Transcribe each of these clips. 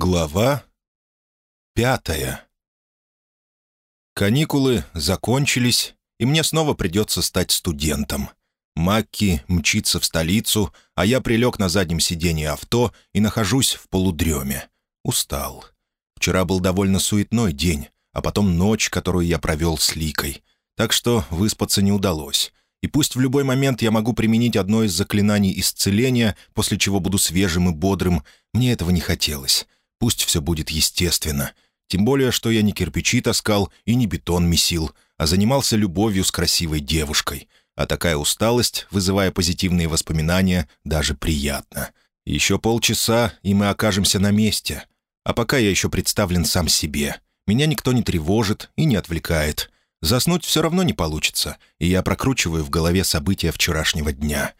Глава пятая Каникулы закончились, и мне снова придется стать студентом. Макки мчится в столицу, а я прилег на заднем сиденье авто и нахожусь в полудреме. Устал. Вчера был довольно суетной день, а потом ночь, которую я провел с Ликой. Так что выспаться не удалось. И пусть в любой момент я могу применить одно из заклинаний исцеления, после чего буду свежим и бодрым, мне этого не хотелось. Пусть все будет естественно. Тем более, что я не кирпичи таскал и не бетон месил, а занимался любовью с красивой девушкой. А такая усталость, вызывая позитивные воспоминания, даже приятно. Еще полчаса, и мы окажемся на месте. А пока я еще представлен сам себе. Меня никто не тревожит и не отвлекает. Заснуть все равно не получится, и я прокручиваю в голове события вчерашнего дня.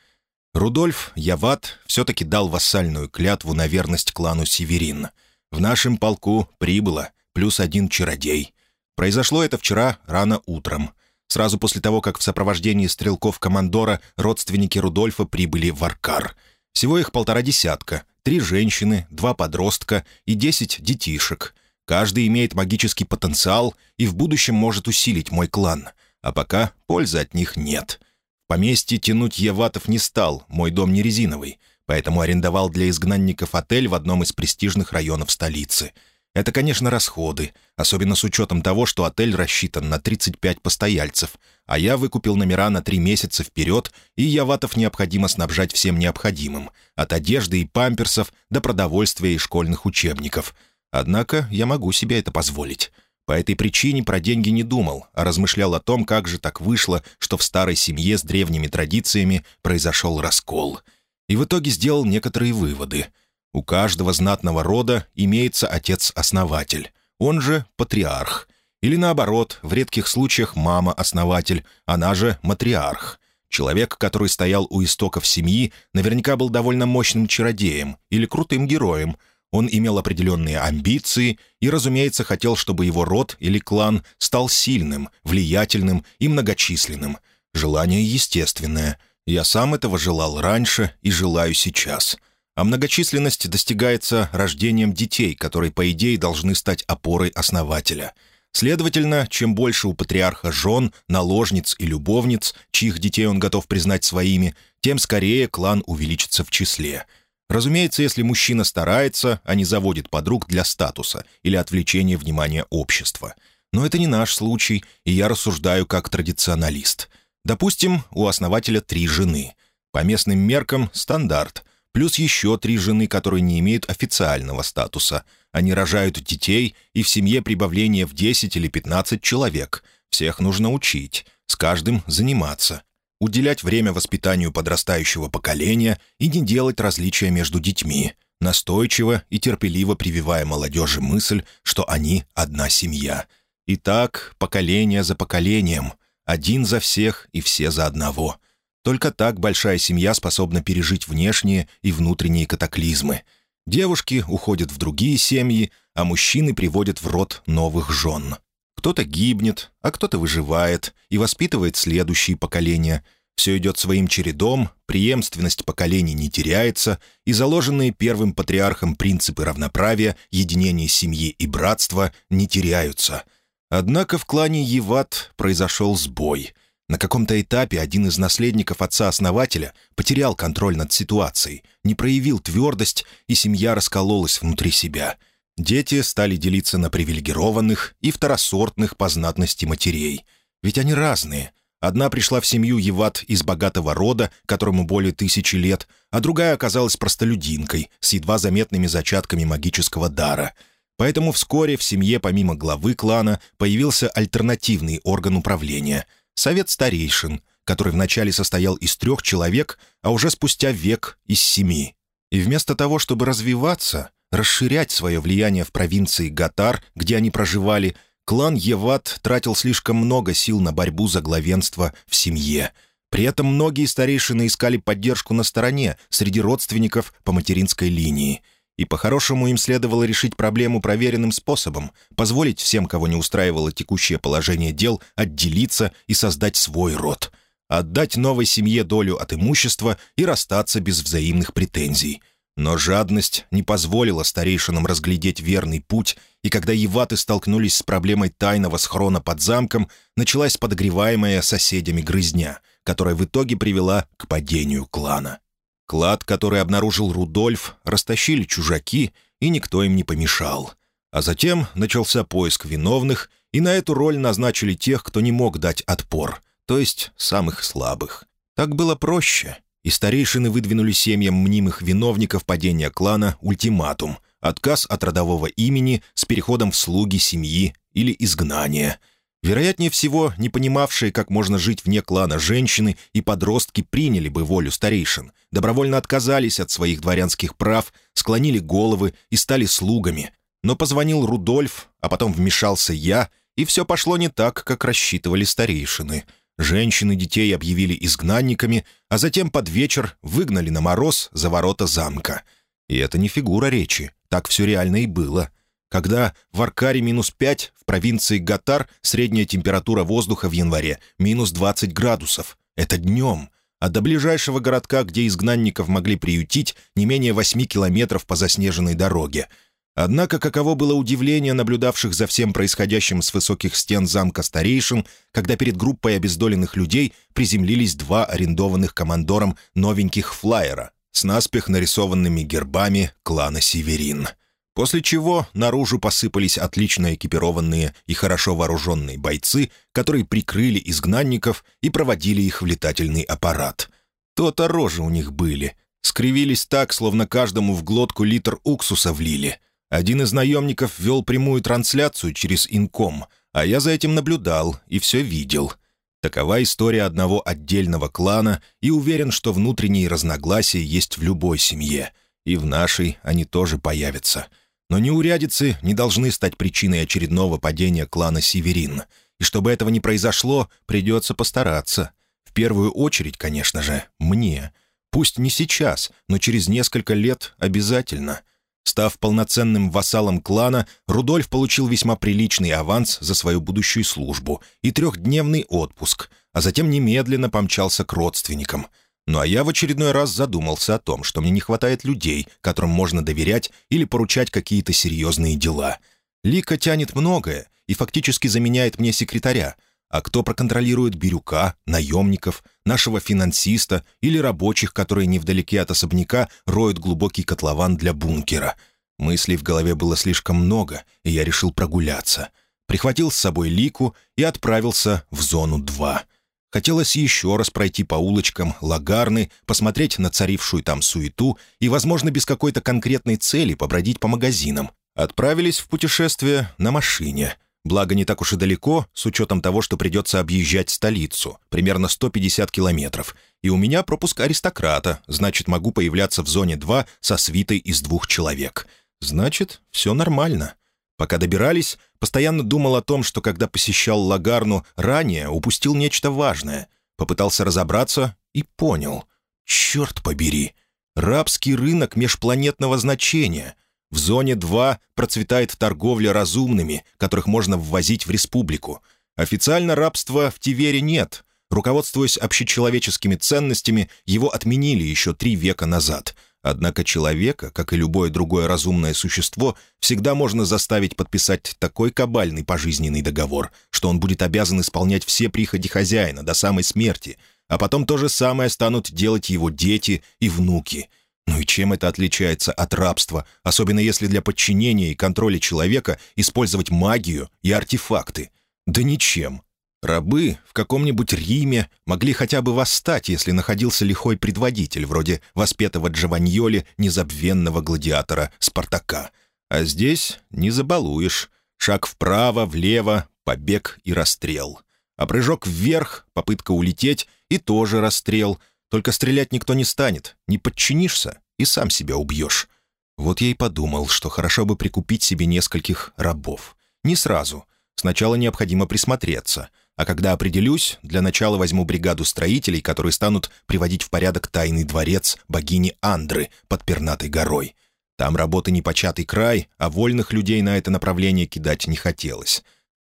Рудольф Яват все-таки дал вассальную клятву на верность клану Северин — в нашем полку прибыло плюс один чародей. Произошло это вчера рано утром. Сразу после того, как в сопровождении стрелков-командора родственники Рудольфа прибыли в Аркар. Всего их полтора десятка. Три женщины, два подростка и десять детишек. Каждый имеет магический потенциал и в будущем может усилить мой клан. А пока пользы от них нет. В поместье тянуть Еватов не стал, мой дом не резиновый поэтому арендовал для изгнанников отель в одном из престижных районов столицы. Это, конечно, расходы, особенно с учетом того, что отель рассчитан на 35 постояльцев, а я выкупил номера на три месяца вперед, и яватов необходимо снабжать всем необходимым, от одежды и памперсов до продовольствия и школьных учебников. Однако я могу себе это позволить. По этой причине про деньги не думал, а размышлял о том, как же так вышло, что в старой семье с древними традициями произошел раскол — и в итоге сделал некоторые выводы. У каждого знатного рода имеется отец-основатель, он же патриарх. Или наоборот, в редких случаях мама-основатель, она же матриарх. Человек, который стоял у истоков семьи, наверняка был довольно мощным чародеем или крутым героем. Он имел определенные амбиции и, разумеется, хотел, чтобы его род или клан стал сильным, влиятельным и многочисленным. Желание естественное. Я сам этого желал раньше и желаю сейчас. А многочисленность достигается рождением детей, которые, по идее, должны стать опорой основателя. Следовательно, чем больше у патриарха жен, наложниц и любовниц, чьих детей он готов признать своими, тем скорее клан увеличится в числе. Разумеется, если мужчина старается, а не заводит подруг для статуса или отвлечения внимания общества. Но это не наш случай, и я рассуждаю как традиционалист — Допустим, у основателя три жены. По местным меркам – стандарт. Плюс еще три жены, которые не имеют официального статуса. Они рожают детей, и в семье прибавление в 10 или 15 человек. Всех нужно учить, с каждым заниматься. Уделять время воспитанию подрастающего поколения и не делать различия между детьми. Настойчиво и терпеливо прививая молодежи мысль, что они одна семья. И так, поколение за поколением – один за всех и все за одного. Только так большая семья способна пережить внешние и внутренние катаклизмы. Девушки уходят в другие семьи, а мужчины приводят в род новых жен. Кто-то гибнет, а кто-то выживает и воспитывает следующие поколения. Все идет своим чередом, преемственность поколений не теряется, и заложенные первым патриархом принципы равноправия, единения семьи и братства не теряются – Однако в клане Еват произошел сбой. На каком-то этапе один из наследников отца-основателя потерял контроль над ситуацией, не проявил твердость, и семья раскололась внутри себя. Дети стали делиться на привилегированных и второсортных по знатности матерей. Ведь они разные. Одна пришла в семью Еват из богатого рода, которому более тысячи лет, а другая оказалась простолюдинкой с едва заметными зачатками магического дара — Поэтому вскоре в семье помимо главы клана появился альтернативный орган управления — Совет Старейшин, который вначале состоял из трех человек, а уже спустя век — из семи. И вместо того, чтобы развиваться, расширять свое влияние в провинции Гатар, где они проживали, клан Еват тратил слишком много сил на борьбу за главенство в семье. При этом многие старейшины искали поддержку на стороне, среди родственников по материнской линии — и по-хорошему им следовало решить проблему проверенным способом, позволить всем, кого не устраивало текущее положение дел, отделиться и создать свой род. Отдать новой семье долю от имущества и расстаться без взаимных претензий. Но жадность не позволила старейшинам разглядеть верный путь, и когда еваты столкнулись с проблемой тайного схрона под замком, началась подогреваемая соседями грызня, которая в итоге привела к падению клана. Клад, который обнаружил Рудольф, растащили чужаки, и никто им не помешал. А затем начался поиск виновных, и на эту роль назначили тех, кто не мог дать отпор, то есть самых слабых. Так было проще, и старейшины выдвинули семьям мнимых виновников падения клана ультиматум — отказ от родового имени с переходом в слуги семьи или изгнание. Вероятнее всего, не понимавшие, как можно жить вне клана женщины и подростки приняли бы волю старейшин, добровольно отказались от своих дворянских прав, склонили головы и стали слугами. Но позвонил Рудольф, а потом вмешался я, и все пошло не так, как рассчитывали старейшины — Женщин и детей объявили изгнанниками, а затем под вечер выгнали на мороз за ворота замка. И это не фигура речи, так все реально и было. Когда в Аркаре минус 5, в провинции Гатар средняя температура воздуха в январе минус 20 градусов. Это днем. А до ближайшего городка, где изгнанников могли приютить, не менее 8 километров по заснеженной дороге — Однако каково было удивление наблюдавших за всем происходящим с высоких стен замка старейшин, когда перед группой обездоленных людей приземлились два арендованных командором новеньких флайера с наспех нарисованными гербами клана Северин. После чего наружу посыпались отлично экипированные и хорошо вооруженные бойцы, которые прикрыли изгнанников и проводили их в летательный аппарат. То-то рожи у них были. Скривились так, словно каждому в глотку литр уксуса влили — один из наемников вел прямую трансляцию через инком, а я за этим наблюдал и все видел. Такова история одного отдельного клана, и уверен, что внутренние разногласия есть в любой семье. И в нашей они тоже появятся. Но неурядицы не должны стать причиной очередного падения клана Северин. И чтобы этого не произошло, придется постараться. В первую очередь, конечно же, мне. Пусть не сейчас, но через несколько лет обязательно — Став полноценным вассалом клана, Рудольф получил весьма приличный аванс за свою будущую службу и трехдневный отпуск, а затем немедленно помчался к родственникам. Ну а я в очередной раз задумался о том, что мне не хватает людей, которым можно доверять или поручать какие-то серьезные дела. Лика тянет многое и фактически заменяет мне секретаря — а кто проконтролирует Бирюка, наемников, нашего финансиста или рабочих, которые невдалеке от особняка роют глубокий котлован для бункера? Мыслей в голове было слишком много, и я решил прогуляться. Прихватил с собой Лику и отправился в зону 2. Хотелось еще раз пройти по улочкам Лагарны, посмотреть на царившую там суету и, возможно, без какой-то конкретной цели побродить по магазинам. Отправились в путешествие на машине — Благо, не так уж и далеко, с учетом того, что придется объезжать столицу, примерно 150 километров. И у меня пропуск аристократа, значит, могу появляться в зоне 2 со свитой из двух человек. Значит, все нормально. Пока добирались, постоянно думал о том, что когда посещал Лагарну ранее, упустил нечто важное. Попытался разобраться и понял. Черт побери! Рабский рынок межпланетного значения — в зоне 2 процветает торговля разумными, которых можно ввозить в республику. Официально рабства в Тивере нет. Руководствуясь общечеловеческими ценностями, его отменили еще три века назад. Однако человека, как и любое другое разумное существо, всегда можно заставить подписать такой кабальный пожизненный договор, что он будет обязан исполнять все приходи хозяина до самой смерти, а потом то же самое станут делать его дети и внуки — ну и чем это отличается от рабства, особенно если для подчинения и контроля человека использовать магию и артефакты? Да ничем. Рабы в каком-нибудь Риме могли хотя бы восстать, если находился лихой предводитель, вроде воспетого Джованьоли, незабвенного гладиатора Спартака. А здесь не забалуешь. Шаг вправо, влево, побег и расстрел. А прыжок вверх, попытка улететь и тоже расстрел — только стрелять никто не станет, не подчинишься и сам себя убьешь. Вот я и подумал, что хорошо бы прикупить себе нескольких рабов. Не сразу. Сначала необходимо присмотреться. А когда определюсь, для начала возьму бригаду строителей, которые станут приводить в порядок тайный дворец богини Андры под Пернатой горой. Там работы непочатый край, а вольных людей на это направление кидать не хотелось.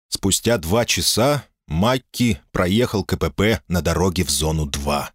Спустя два часа Макки проехал КПП на дороге в зону 2.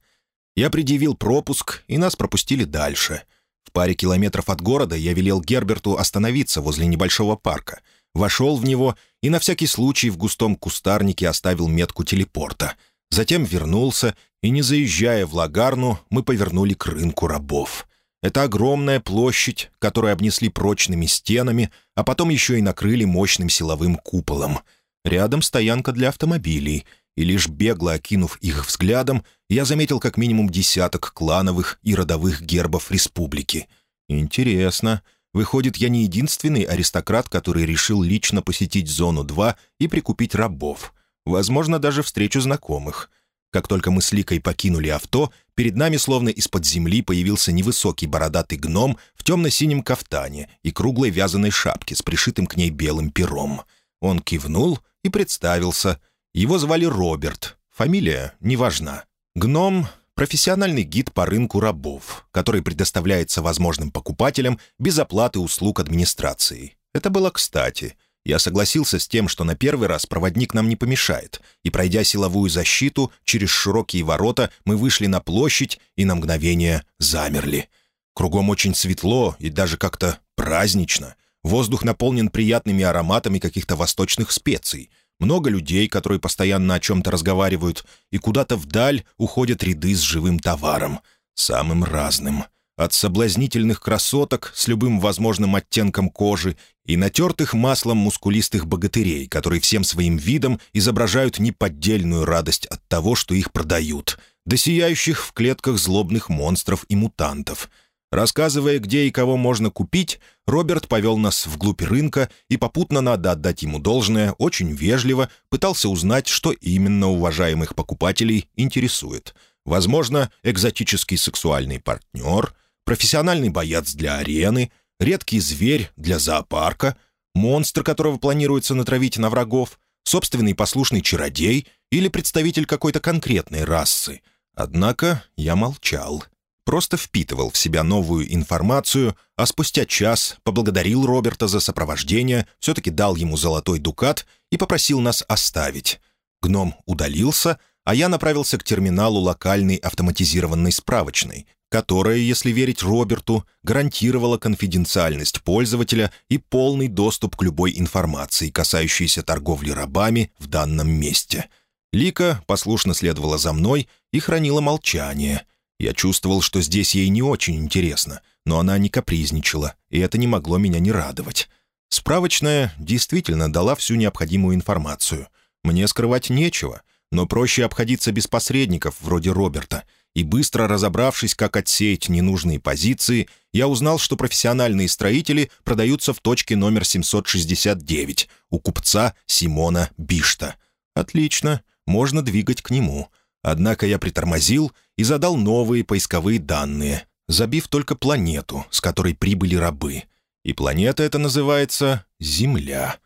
Я предъявил пропуск, и нас пропустили дальше. В паре километров от города я велел Герберту остановиться возле небольшого парка. Вошел в него и на всякий случай в густом кустарнике оставил метку телепорта. Затем вернулся, и, не заезжая в Лагарну, мы повернули к рынку рабов. Это огромная площадь, которую обнесли прочными стенами, а потом еще и накрыли мощным силовым куполом. Рядом стоянка для автомобилей, и лишь бегло окинув их взглядом, я заметил как минимум десяток клановых и родовых гербов республики. Интересно. Выходит, я не единственный аристократ, который решил лично посетить Зону 2 и прикупить рабов. Возможно, даже встречу знакомых — как только мы с Ликой покинули авто, перед нами словно из-под земли появился невысокий бородатый гном в темно-синем кафтане и круглой вязаной шапке с пришитым к ней белым пером. Он кивнул и представился. Его звали Роберт. Фамилия не важна. Гном — профессиональный гид по рынку рабов, который предоставляется возможным покупателям без оплаты услуг администрации. Это было кстати — я согласился с тем, что на первый раз проводник нам не помешает, и, пройдя силовую защиту, через широкие ворота мы вышли на площадь и на мгновение замерли. Кругом очень светло и даже как-то празднично. Воздух наполнен приятными ароматами каких-то восточных специй. Много людей, которые постоянно о чем-то разговаривают, и куда-то вдаль уходят ряды с живым товаром. Самым разным — от соблазнительных красоток с любым возможным оттенком кожи и натертых маслом мускулистых богатырей, которые всем своим видом изображают неподдельную радость от того, что их продают, до сияющих в клетках злобных монстров и мутантов. Рассказывая, где и кого можно купить, Роберт повел нас вглубь рынка и попутно, надо отдать ему должное, очень вежливо пытался узнать, что именно уважаемых покупателей интересует. Возможно, экзотический сексуальный партнер — профессиональный боец для арены, редкий зверь для зоопарка, монстр, которого планируется натравить на врагов, собственный послушный чародей или представитель какой-то конкретной расы. Однако я молчал. Просто впитывал в себя новую информацию, а спустя час поблагодарил Роберта за сопровождение, все-таки дал ему золотой дукат и попросил нас оставить. Гном удалился, а я направился к терминалу локальной автоматизированной справочной, которая, если верить Роберту, гарантировала конфиденциальность пользователя и полный доступ к любой информации, касающейся торговли рабами в данном месте. Лика послушно следовала за мной и хранила молчание. Я чувствовал, что здесь ей не очень интересно, но она не капризничала, и это не могло меня не радовать. Справочная действительно дала всю необходимую информацию. Мне скрывать нечего, но проще обходиться без посредников, вроде Роберта — и быстро разобравшись, как отсеять ненужные позиции, я узнал, что профессиональные строители продаются в точке номер 769 у купца Симона Бишта. Отлично, можно двигать к нему. Однако я притормозил и задал новые поисковые данные, забив только планету, с которой прибыли рабы. И планета эта называется Земля.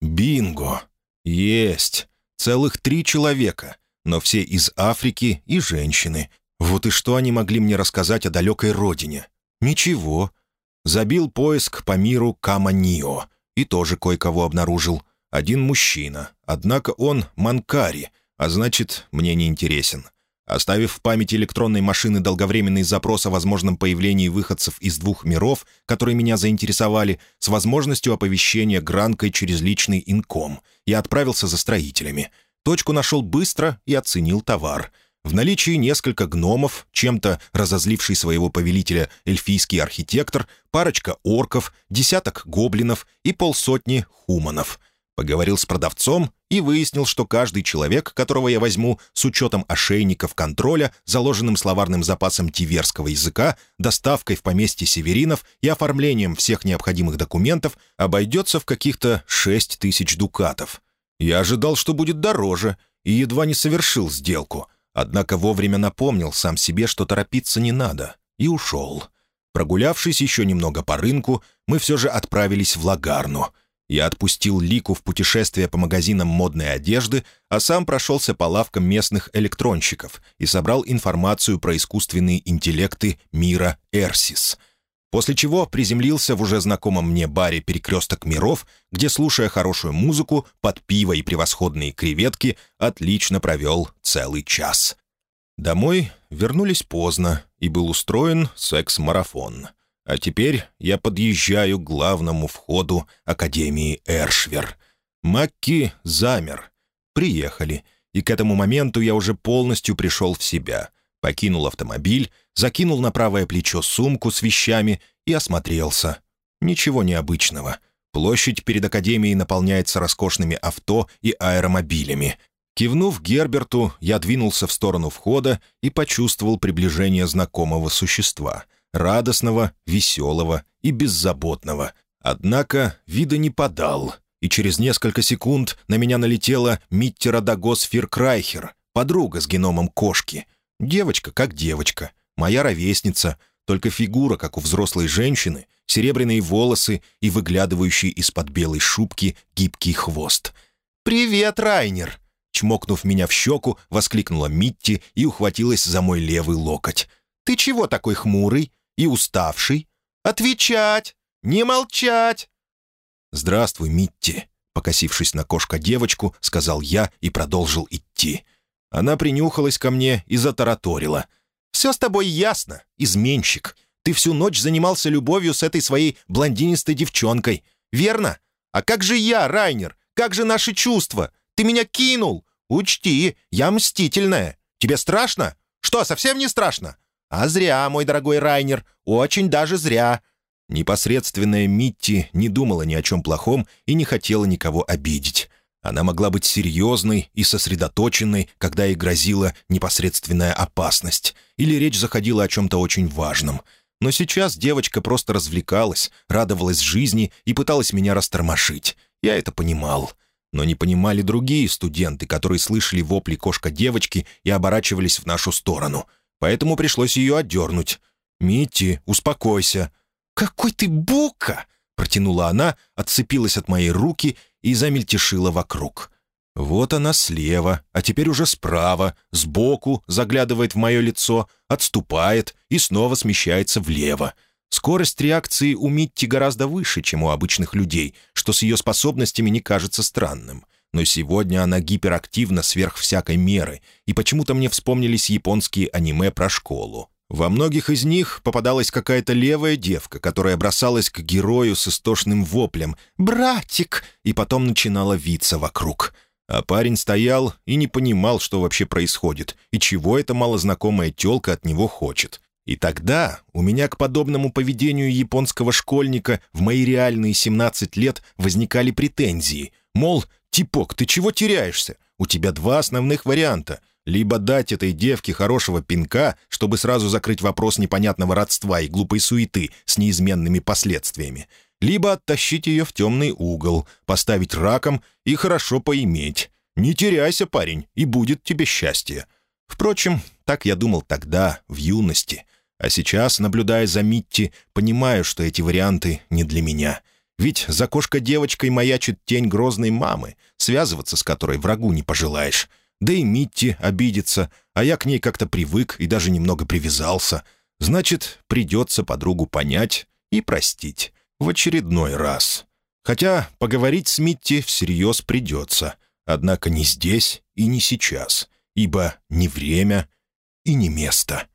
Бинго! Есть! Целых три человека, но все из Африки и женщины, вот и что они могли мне рассказать о далекой родине? Ничего. Забил поиск по миру Каманио и тоже кое-кого обнаружил. Один мужчина, однако он манкари, а значит, мне не интересен. Оставив в памяти электронной машины долговременный запрос о возможном появлении выходцев из двух миров, которые меня заинтересовали, с возможностью оповещения гранкой через личный инком, я отправился за строителями. Точку нашел быстро и оценил товар — в наличии несколько гномов, чем-то разозливший своего повелителя эльфийский архитектор, парочка орков, десяток гоблинов и полсотни хуманов. Поговорил с продавцом и выяснил, что каждый человек, которого я возьму, с учетом ошейников контроля, заложенным словарным запасом тиверского языка, доставкой в поместье северинов и оформлением всех необходимых документов, обойдется в каких-то шесть тысяч дукатов. Я ожидал, что будет дороже, и едва не совершил сделку — Однако вовремя напомнил сам себе, что торопиться не надо, и ушел. Прогулявшись еще немного по рынку, мы все же отправились в Лагарну. Я отпустил Лику в путешествие по магазинам модной одежды, а сам прошелся по лавкам местных электронщиков и собрал информацию про искусственные интеллекты мира Эрсис — после чего приземлился в уже знакомом мне баре «Перекресток миров», где, слушая хорошую музыку, под пиво и превосходные креветки, отлично провел целый час. Домой вернулись поздно, и был устроен секс-марафон. А теперь я подъезжаю к главному входу Академии Эршвер. Макки замер. Приехали, и к этому моменту я уже полностью пришел в себя. Покинул автомобиль, закинул на правое плечо сумку с вещами и осмотрелся. Ничего необычного. Площадь перед Академией наполняется роскошными авто и аэромобилями. Кивнув Герберту, я двинулся в сторону входа и почувствовал приближение знакомого существа. Радостного, веселого и беззаботного. Однако вида не подал, и через несколько секунд на меня налетела Миттера Дагос Фиркрайхер, подруга с геномом кошки. Девочка как девочка, моя ровесница, только фигура, как у взрослой женщины, серебряные волосы и выглядывающий из-под белой шубки гибкий хвост. «Привет, Райнер!» Чмокнув меня в щеку, воскликнула Митти и ухватилась за мой левый локоть. «Ты чего такой хмурый и уставший? Отвечать! Не молчать!» «Здравствуй, Митти!» Покосившись на кошка-девочку, сказал я и продолжил идти. Она принюхалась ко мне и затараторила. «Все с тобой ясно, изменщик. Ты всю ночь занимался любовью с этой своей блондинистой девчонкой. Верно? А как же я, Райнер? Как же наши чувства? Ты меня кинул! Учти, я мстительная. Тебе страшно? Что, совсем не страшно? А зря, мой дорогой Райнер, очень даже зря». Непосредственная Митти не думала ни о чем плохом и не хотела никого обидеть. Она могла быть серьезной и сосредоточенной, когда ей грозила непосредственная опасность, или речь заходила о чем-то очень важном. Но сейчас девочка просто развлекалась, радовалась жизни и пыталась меня растормошить. Я это понимал но не понимали другие студенты, которые слышали вопли кошка-девочки и оборачивались в нашу сторону. Поэтому пришлось ее отдернуть. «Митти, успокойся». «Какой ты бука!» — протянула она, отцепилась от моей руки и замельтешила вокруг. Вот она слева, а теперь уже справа, сбоку, заглядывает в мое лицо, отступает и снова смещается влево. Скорость реакции у Митти гораздо выше, чем у обычных людей, что с ее способностями не кажется странным. Но сегодня она гиперактивна сверх всякой меры, и почему-то мне вспомнились японские аниме про школу. Во многих из них попадалась какая-то левая девка, которая бросалась к герою с истошным воплем «Братик!» и потом начинала виться вокруг. А парень стоял и не понимал, что вообще происходит, и чего эта малознакомая тёлка от него хочет. И тогда у меня к подобному поведению японского школьника в мои реальные 17 лет возникали претензии. Мол, «Типок, ты чего теряешься? У тебя два основных варианта. Либо дать этой девке хорошего пинка, чтобы сразу закрыть вопрос непонятного родства и глупой суеты с неизменными последствиями, либо оттащить ее в темный угол, поставить раком и хорошо поиметь. Не теряйся, парень, и будет тебе счастье». Впрочем, так я думал тогда, в юности. А сейчас, наблюдая за Митти, понимаю, что эти варианты не для меня. Ведь за кошка-девочкой маячит тень грозной мамы, связываться с которой врагу не пожелаешь. Да и Митти обидится, а я к ней как-то привык и даже немного привязался. Значит, придется подругу понять и простить. В очередной раз. Хотя поговорить с Митти всерьез придется. Однако не здесь и не сейчас, ибо не время и не место.